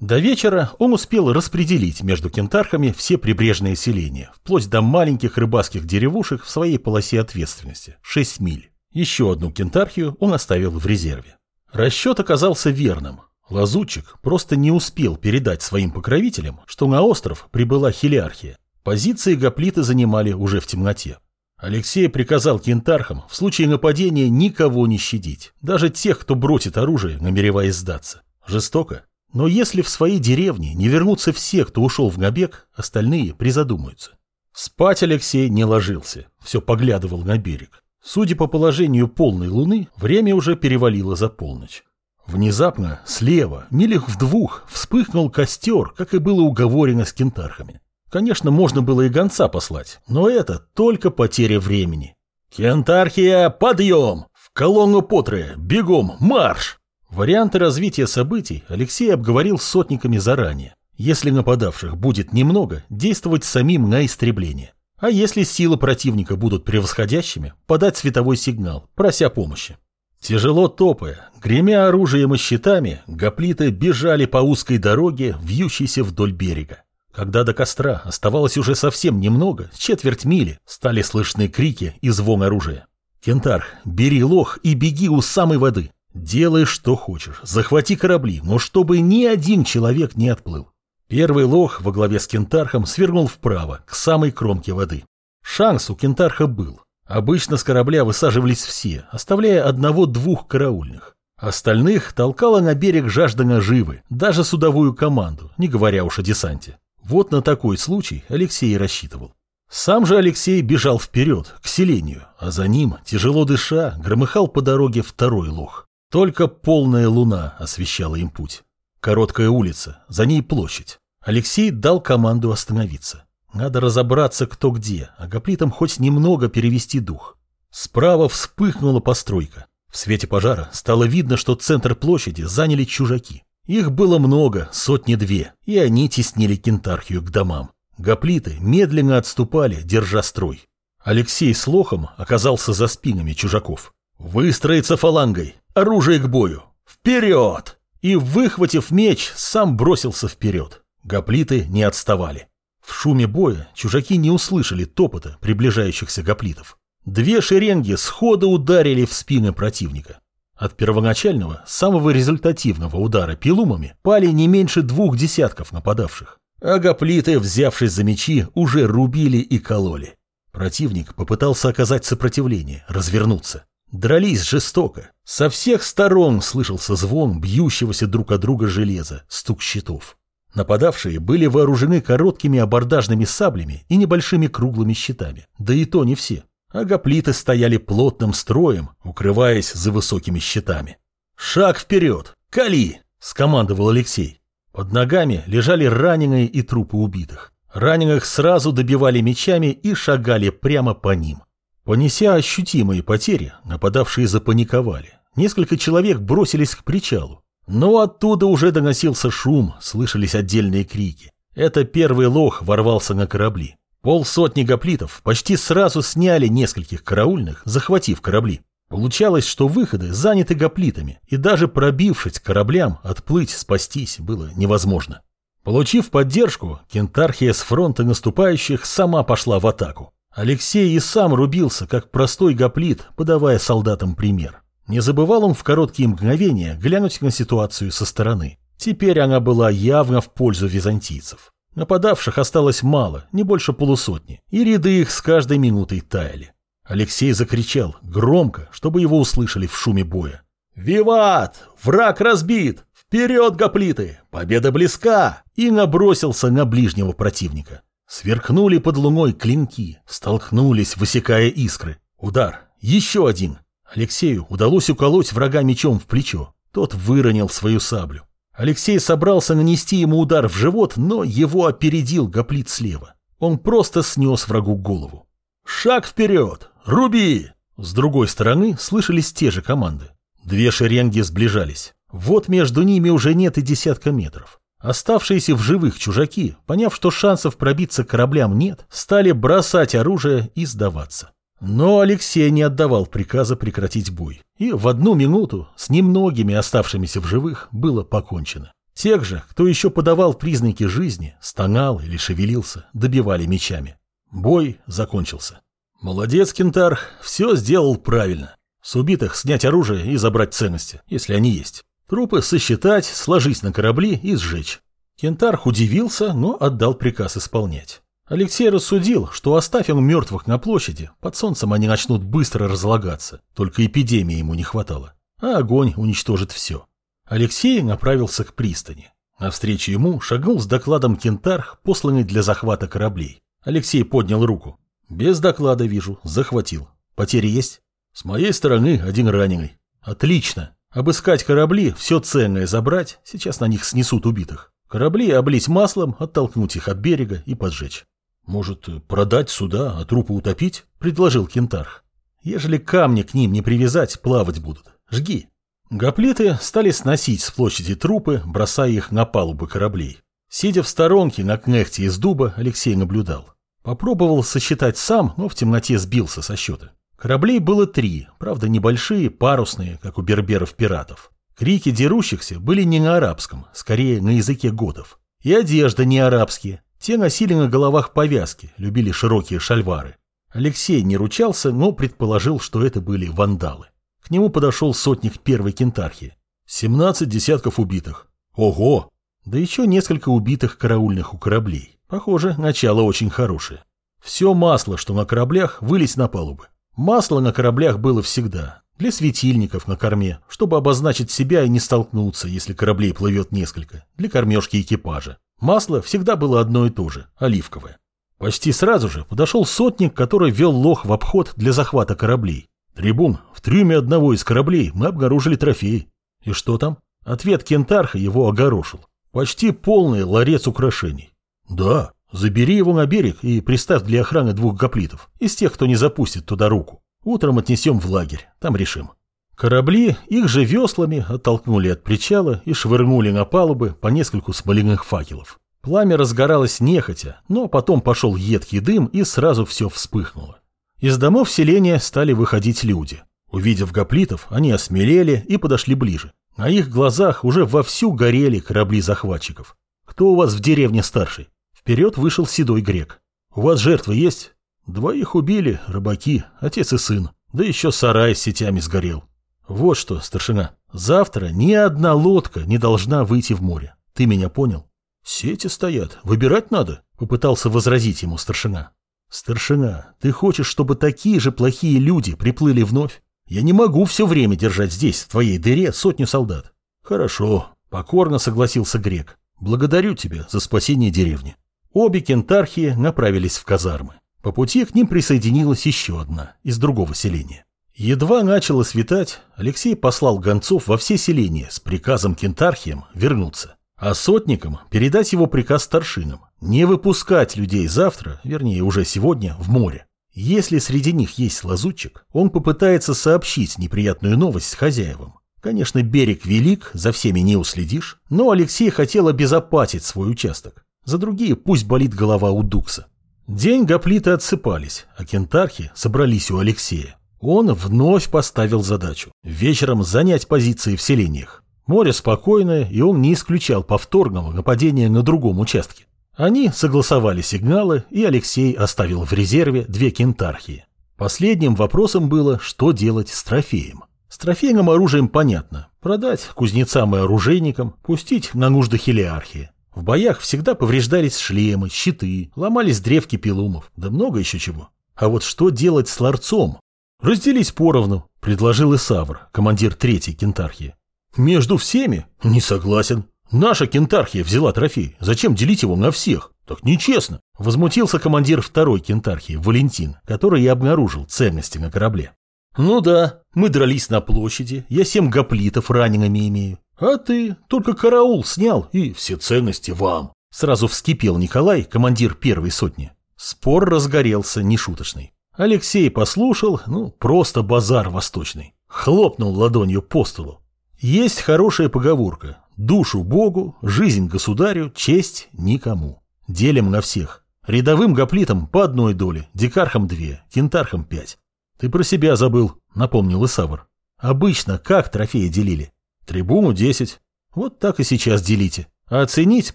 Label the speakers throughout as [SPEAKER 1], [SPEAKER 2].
[SPEAKER 1] До вечера он успел распределить между кентархами все прибрежные селения, вплоть до маленьких рыбацких деревушек в своей полосе ответственности – 6 миль. Еще одну кентархию он оставил в резерве. Расчет оказался верным. Лазутчик просто не успел передать своим покровителям, что на остров прибыла хелиархия. Позиции гоплиты занимали уже в темноте. Алексей приказал кентархам в случае нападения никого не щадить, даже тех, кто бросит оружие, намереваясь сдаться. Жестоко, но если в своей деревне не вернутся все, кто ушел в набег, остальные призадумаются. Спать Алексей не ложился, все поглядывал на берег. Судя по положению полной луны, время уже перевалило за полночь. Внезапно, слева, милях в двух, вспыхнул костер, как и было уговорено с кентархами. Конечно, можно было и гонца послать, но это только потеря времени. «Кентархия, подъем! В колонну Потры! Бегом, марш!» Варианты развития событий Алексей обговорил с сотниками заранее. Если нападавших будет немного, действовать самим на истребление. А если силы противника будут превосходящими, подать световой сигнал, прося помощи. Тяжело топая, гремя оружием и щитами, гоплиты бежали по узкой дороге, вьющейся вдоль берега. Когда до костра оставалось уже совсем немного, четверть мили, стали слышны крики и звон оружия. «Кентарх, бери лох и беги у самой воды. Делай, что хочешь, захвати корабли, но чтобы ни один человек не отплыл. Первый лох во главе с кентархом свернул вправо, к самой кромке воды. Шанс у кентарха был. Обычно с корабля высаживались все, оставляя одного-двух караульных. Остальных толкала на берег жажда наживы, даже судовую команду, не говоря уж о десанте. Вот на такой случай Алексей и рассчитывал. Сам же Алексей бежал вперед, к селению, а за ним, тяжело дыша, громыхал по дороге второй лох. Только полная луна освещала им путь. Короткая улица, за ней площадь. Алексей дал команду остановиться. Надо разобраться, кто где, а гоплитам хоть немного перевести дух. Справа вспыхнула постройка. В свете пожара стало видно, что центр площади заняли чужаки. Их было много, сотни-две, и они теснили кентархию к домам. Гоплиты медленно отступали, держа строй. Алексей с Лохом оказался за спинами чужаков. «Выстроиться фалангой! Оружие к бою! Вперед!» И, выхватив меч, сам бросился вперед. Гоплиты не отставали. В шуме боя чужаки не услышали топота приближающихся гоплитов. Две шеренги сходу ударили в спины противника. От первоначального, самого результативного удара пилумами пали не меньше двух десятков нападавших. А гоплиты, взявшись за мечи, уже рубили и кололи. Противник попытался оказать сопротивление, развернуться. Дрались жестоко. Со всех сторон слышался звон бьющегося друг от друга железа, стук щитов. Нападавшие были вооружены короткими абордажными саблями и небольшими круглыми щитами. Да и то не все. А гоплиты стояли плотным строем, укрываясь за высокими щитами. «Шаг вперед! Кали!» – скомандовал Алексей. Под ногами лежали раненые и трупы убитых. Раненых сразу добивали мечами и шагали прямо по ним. Понеся ощутимые потери, нападавшие запаниковали. Несколько человек бросились к причалу. Но оттуда уже доносился шум, слышались отдельные крики. Это первый лох ворвался на корабли. Полсотни гоплитов почти сразу сняли нескольких караульных, захватив корабли. Получалось, что выходы заняты гоплитами, и даже пробившись к кораблям, отплыть, спастись было невозможно. Получив поддержку, кентархия с фронта наступающих сама пошла в атаку. Алексей и сам рубился, как простой гоплит, подавая солдатам пример. Не забывал он в короткие мгновения глянуть на ситуацию со стороны. Теперь она была явно в пользу византийцев. Нападавших осталось мало, не больше полусотни, и ряды их с каждой минутой таяли. Алексей закричал, громко, чтобы его услышали в шуме боя. «Виват! Враг разбит! Вперед, гоплиты! Победа близка!» И набросился на ближнего противника. Сверкнули под луной клинки, столкнулись, высекая искры. Удар. Еще один. Алексею удалось уколоть врага мечом в плечо. Тот выронил свою саблю. Алексей собрался нанести ему удар в живот, но его опередил гоплит слева. Он просто снес врагу голову. «Шаг вперед! Руби!» С другой стороны слышались те же команды. Две шеренги сближались. Вот между ними уже нет и десятка метров. Оставшиеся в живых чужаки, поняв, что шансов пробиться кораблям нет, стали бросать оружие и сдаваться. Но Алексей не отдавал приказа прекратить бой. И в одну минуту с немногими оставшимися в живых было покончено. Тех же, кто еще подавал признаки жизни, стонал или шевелился, добивали мечами. Бой закончился. Молодец, Кентар, все сделал правильно. С убитых снять оружие и забрать ценности, если они есть. Трупы сосчитать, сложить на корабли и сжечь. Кентарх удивился, но отдал приказ исполнять. Алексей рассудил, что оставим мертвых на площади, под солнцем они начнут быстро разлагаться, только эпидемии ему не хватало, а огонь уничтожит все. Алексей направился к пристани. Навстречу ему шагнул с докладом кентарх, посланный для захвата кораблей. Алексей поднял руку. «Без доклада вижу, захватил. Потери есть?» «С моей стороны один раненый». «Отлично. Обыскать корабли, все ценное забрать, сейчас на них снесут убитых. Корабли облить маслом, оттолкнуть их от берега и поджечь». «Может, продать сюда, а трупы утопить?» – предложил кентарх. «Ежели камни к ним не привязать, плавать будут. Жги». Гоплиты стали сносить с площади трупы, бросая их на палубы кораблей. Сидя в сторонке на кнехте из дуба, Алексей наблюдал. Попробовал сосчитать сам, но в темноте сбился со счета. Кораблей было три, правда небольшие, парусные, как у берберов-пиратов. Крики дерущихся были не на арабском, скорее на языке готов. И одежда не арабские. Те носили на головах повязки, любили широкие шальвары. Алексей не ручался, но предположил, что это были вандалы. К нему подошел сотник первой кентархи. Семнадцать десятков убитых. Ого! Да еще несколько убитых караульных у кораблей. Похоже, начало очень хорошее. Все масло, что на кораблях, вылезь на палубы. Масло на кораблях было всегда. Для светильников на корме, чтобы обозначить себя и не столкнуться, если кораблей плывет несколько. Для кормежки экипажа. Масло всегда было одно и то же, оливковое. Почти сразу же подошел сотник, который вел лох в обход для захвата кораблей. «Трибун, в трюме одного из кораблей мы обнаружили трофей». «И что там?» Ответ кентарха его огорошил. «Почти полный ларец украшений». «Да, забери его на берег и приставь для охраны двух гоплитов, из тех, кто не запустит туда руку. Утром отнесем в лагерь, там решим». Корабли их же веслами оттолкнули от причала и швырнули на палубы по нескольку смоляных факелов. Пламя разгоралось нехотя, но потом пошел едкий дым и сразу все вспыхнуло. Из домов селения стали выходить люди. Увидев гоплитов, они осмелели и подошли ближе. На их глазах уже вовсю горели корабли захватчиков. «Кто у вас в деревне старший?» Вперед вышел седой грек. «У вас жертвы есть?» «Двоих убили, рыбаки, отец и сын. Да еще сарай с сетями сгорел. Вот что, старшина, завтра ни одна лодка не должна выйти в море. Ты меня понял?» «Сети стоят, выбирать надо», — попытался возразить ему старшина. «Старшина, ты хочешь, чтобы такие же плохие люди приплыли вновь? Я не могу все время держать здесь, в твоей дыре, сотню солдат». «Хорошо», — покорно согласился Грек. «Благодарю тебя за спасение деревни». Обе кентархи направились в казармы. По пути к ним присоединилась еще одна, из другого селения. Едва начало светать, Алексей послал гонцов во все селения с приказом кентархиям вернуться, а сотникам передать его приказ старшинам, не выпускать людей завтра, вернее уже сегодня, в море. Если среди них есть лазутчик, он попытается сообщить неприятную новость хозяевам. Конечно, берег велик, за всеми не уследишь, но Алексей хотел обезопасить свой участок. За другие пусть болит голова у Дукса. День гоплиты отсыпались, а кентархи собрались у Алексея. Он вновь поставил задачу – вечером занять позиции в селениях. Море спокойное, и он не исключал повторного нападения на другом участке. Они согласовали сигналы, и Алексей оставил в резерве две кентархии. Последним вопросом было, что делать с трофеем. С трофейным оружием понятно. Продать кузнецам и оружейникам, пустить на нужды хелиархии. В боях всегда повреждались шлемы, щиты, ломались древки пилумов, да много еще чего. А вот что делать с ларцом? Разделись поровну, предложил Исавр, командир третьей кентархии. Между всеми? Не согласен. Наша кентархия взяла трофей. Зачем делить его на всех? Так нечестно. Возмутился командир второй кентархии, Валентин, который и обнаружил ценности на корабле. Ну да, мы дрались на площади, я семь гоплитов ранеными имею. А ты только караул снял, и все ценности вам. Сразу вскипел Николай, командир первой сотни. Спор разгорелся нешуточный. Алексей послушал, ну, просто базар восточный. Хлопнул ладонью по столу. Есть хорошая поговорка. Душу Богу, жизнь государю, честь никому. Делим на всех. Рядовым гоплитам по одной доле, дикархам две, кентархам пять. Ты про себя забыл, напомнил Исавр. Обычно как трофеи делили? Трибуну десять. Вот так и сейчас делите. А оценить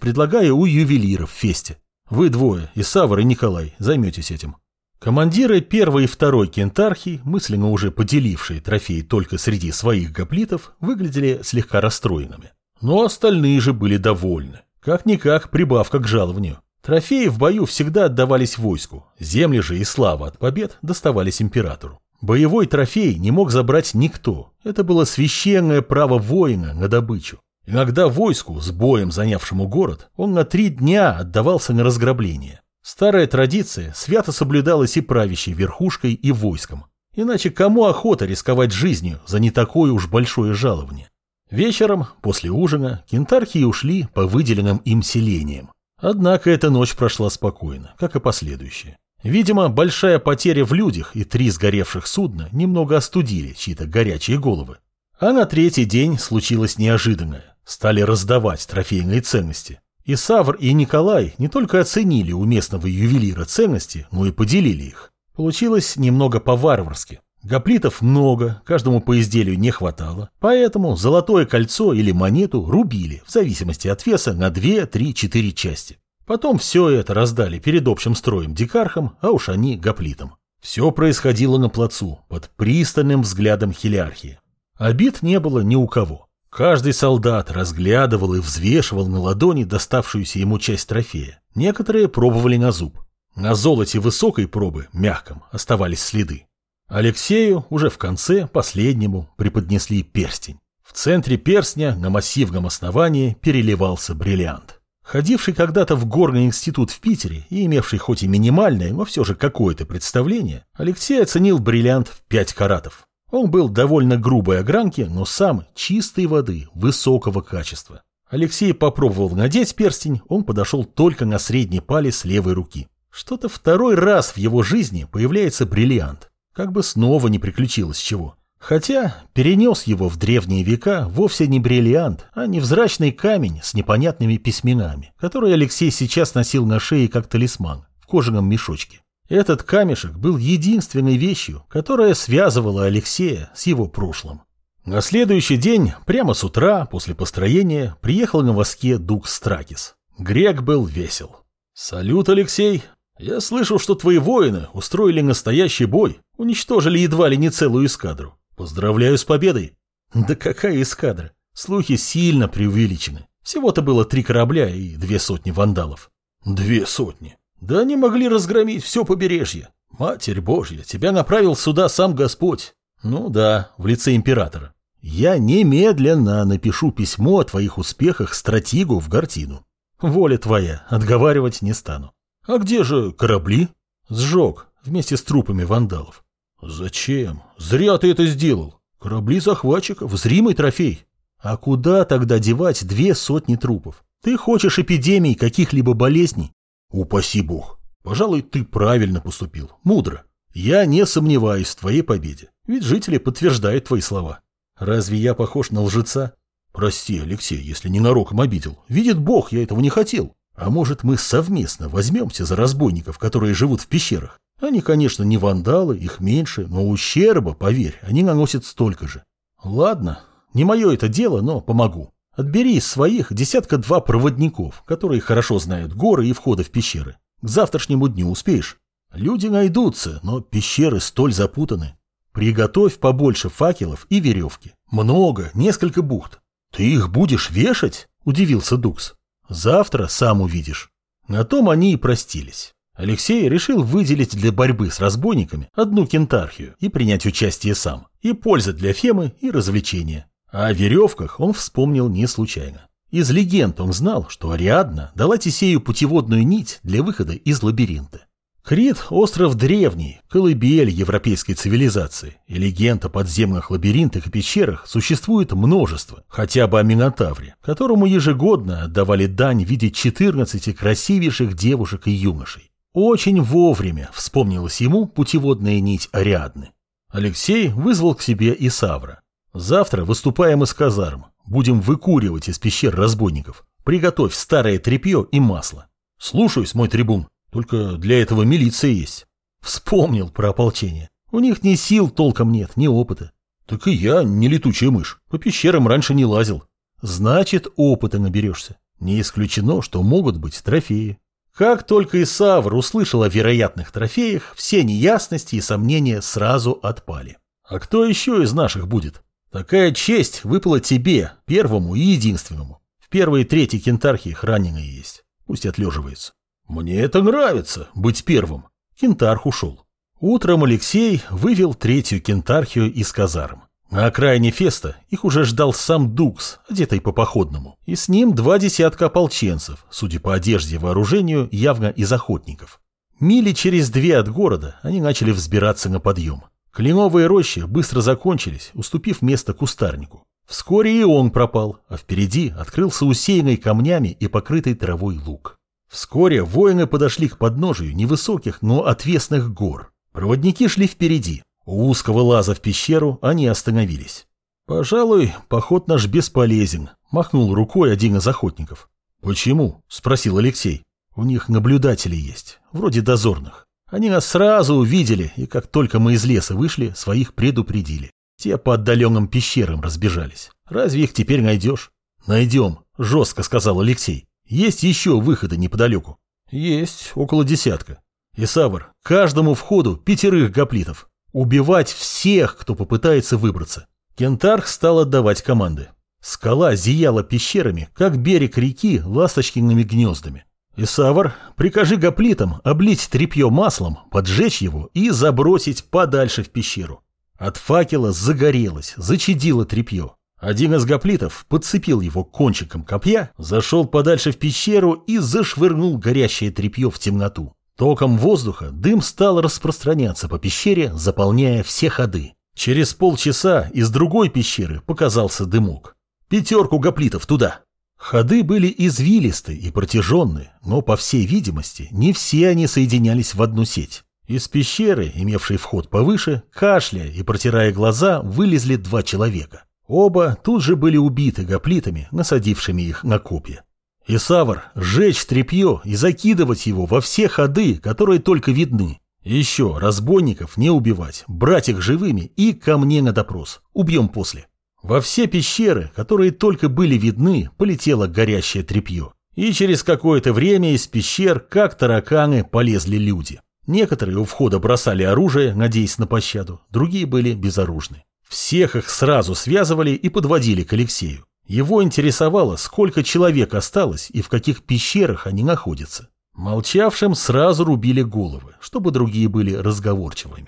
[SPEAKER 1] предлагаю у ювелиров в фесте. Вы двое, Исавр и Николай, займетесь этим. Командиры первой и второй кентархи, мысленно уже поделившие трофеи только среди своих гоплитов, выглядели слегка расстроенными. Но остальные же были довольны. Как-никак прибавка к жалованию. Трофеи в бою всегда отдавались войску, земли же и слава от побед доставались императору. Боевой трофей не мог забрать никто, это было священное право воина на добычу. Иногда войску, с боем занявшему город, он на три дня отдавался на разграбление. Старая традиция свято соблюдалась и правящей верхушкой, и войском. Иначе кому охота рисковать жизнью за не такое уж большое жалование? Вечером, после ужина, кентархи ушли по выделенным им селениям. Однако эта ночь прошла спокойно, как и последующая. Видимо, большая потеря в людях и три сгоревших судна немного остудили чьи-то горячие головы. А на третий день случилось неожиданное. Стали раздавать трофейные ценности. И Савр, и Николай не только оценили у местного ювелира ценности, но и поделили их. Получилось немного по-варварски. Гоплитов много, каждому по изделию не хватало, поэтому золотое кольцо или монету рубили, в зависимости от веса, на 2, 3, 4 части. Потом все это раздали перед общим строем дикархам, а уж они гоплитам. Все происходило на плацу, под пристальным взглядом хилиархии. Обид не было ни у кого. Каждый солдат разглядывал и взвешивал на ладони доставшуюся ему часть трофея. Некоторые пробовали на зуб. На золоте высокой пробы, мягком, оставались следы. Алексею уже в конце, последнему, преподнесли перстень. В центре перстня на массивном основании переливался бриллиант. Ходивший когда-то в горный институт в Питере и имевший хоть и минимальное, но все же какое-то представление, Алексей оценил бриллиант в 5 каратов. Он был довольно грубой огранки, но сам чистой воды, высокого качества. Алексей попробовал надеть перстень, он подошел только на средний палец левой руки. Что-то второй раз в его жизни появляется бриллиант. Как бы снова не приключилось чего. Хотя перенес его в древние века вовсе не бриллиант, а невзрачный камень с непонятными письменами, который Алексей сейчас носил на шее как талисман в кожаном мешочке. Этот камешек был единственной вещью, которая связывала Алексея с его прошлым. На следующий день, прямо с утра, после построения, приехал на воске Дуг Стракис. Грек был весел. «Салют, Алексей! Я слышал, что твои воины устроили настоящий бой, уничтожили едва ли не целую эскадру. Поздравляю с победой!» «Да какая эскадра? Слухи сильно преувеличены. Всего-то было три корабля и две сотни вандалов». «Две сотни? Да они могли разгромить все побережье. Матерь Божья, тебя направил сюда сам Господь. Ну да, в лице императора. Я немедленно напишу письмо о твоих успехах стратегу в Гартину. Воля твоя, отговаривать не стану. А где же корабли? Сжег, вместе с трупами вандалов. Зачем? Зря ты это сделал. Корабли захватчиков, зримый трофей. А куда тогда девать две сотни трупов? Ты хочешь эпидемий каких-либо болезней? Упаси бог. Пожалуй, ты правильно поступил. Мудро. Я не сомневаюсь в твоей победе. Ведь жители подтверждают твои слова. Разве я похож на лжеца? Прости, Алексей, если ненароком обидел. Видит бог, я этого не хотел. А может, мы совместно возьмемся за разбойников, которые живут в пещерах? Они, конечно, не вандалы, их меньше, но ущерба, поверь, они наносят столько же. Ладно, не мое это дело, но помогу. Отбери из своих десятка-два проводников, которые хорошо знают горы и входы в пещеры. К завтрашнему дню успеешь. Люди найдутся, но пещеры столь запутаны. Приготовь побольше факелов и веревки. Много, несколько бухт. Ты их будешь вешать? Удивился Дукс. Завтра сам увидишь. На том они и простились. Алексей решил выделить для борьбы с разбойниками одну кентархию и принять участие сам. И польза для Фемы, и развлечения. А о веревках он вспомнил не случайно. Из легенд он знал, что Ариадна дала Тесею путеводную нить для выхода из лабиринта. Крит – остров древний, колыбель европейской цивилизации, и легенд о подземных лабиринтах и пещерах существует множество, хотя бы о Минотавре, которому ежегодно отдавали дань в виде 14 красивейших девушек и юношей. Очень вовремя вспомнилась ему путеводная нить Ариадны. Алексей вызвал к себе Исавра. Завтра выступаем из казарм. Будем выкуривать из пещер разбойников. Приготовь старое тряпье и масло. Слушаюсь, мой трибун. Только для этого милиция есть. Вспомнил про ополчение. У них ни сил толком нет, ни опыта. Так и я не летучая мышь. По пещерам раньше не лазил. Значит, опыта наберешься. Не исключено, что могут быть трофеи. Как только Исавр услышал о вероятных трофеях, все неясности и сомнения сразу отпали. А кто еще из наших будет? Такая честь выпала тебе, первому и единственному. В первой и третьей кентархии раненые есть. Пусть отлеживается. Мне это нравится, быть первым. Кентарх ушел. Утром Алексей вывел третью кентархию из казарм. На окраине феста их уже ждал сам Дукс, одетый по походному, и с ним два десятка ополченцев, судя по одежде и вооружению, явно из охотников. Мили через две от города они начали взбираться на подъем. Кленовые рощи быстро закончились, уступив место кустарнику. Вскоре и он пропал, а впереди открылся усеянный камнями и покрытый травой луг. Вскоре воины подошли к подножию невысоких, но отвесных гор. Проводники шли впереди. У узкого лаза в пещеру они остановились. «Пожалуй, поход наш бесполезен», – махнул рукой один из охотников. «Почему?» – спросил Алексей. «У них наблюдатели есть, вроде дозорных. Они нас сразу увидели, и как только мы из леса вышли, своих предупредили. Те по отдаленным пещерам разбежались. Разве их теперь найдешь? Найдем, жестко сказал Алексей. Есть еще выходы неподалеку. Есть, около десятка. Исавр, каждому входу пятерых гоплитов. Убивать всех, кто попытается выбраться. Кентарх стал отдавать команды. Скала зияла пещерами, как берег реки ласточкиными гнездами. Исавр, прикажи гоплитам облить тряпье маслом, поджечь его и забросить подальше в пещеру. От факела загорелось, зачадило тряпье. Один из гоплитов подцепил его кончиком копья, зашел подальше в пещеру и зашвырнул горящее тряпье в темноту. Током воздуха дым стал распространяться по пещере, заполняя все ходы. Через полчаса из другой пещеры показался дымок. Пятерку гоплитов туда. Ходы были извилисты и протяженные, но, по всей видимости, не все они соединялись в одну сеть. Из пещеры, имевшей вход повыше, кашляя и протирая глаза, вылезли два человека. Оба тут же были убиты гоплитами, насадившими их на копья. И Савр сжечь тряпье и закидывать его во все ходы, которые только видны. Еще разбойников не убивать, брать их живыми и ко мне на допрос. Убьем после. Во все пещеры, которые только были видны, полетело горящее тряпье. И через какое-то время из пещер, как тараканы, полезли люди. Некоторые у входа бросали оружие, надеясь на пощаду, другие были безоружны. Всех их сразу связывали и подводили к Алексею. Его интересовало, сколько человек осталось и в каких пещерах они находятся. Молчавшим сразу рубили головы, чтобы другие были разговорчивыми.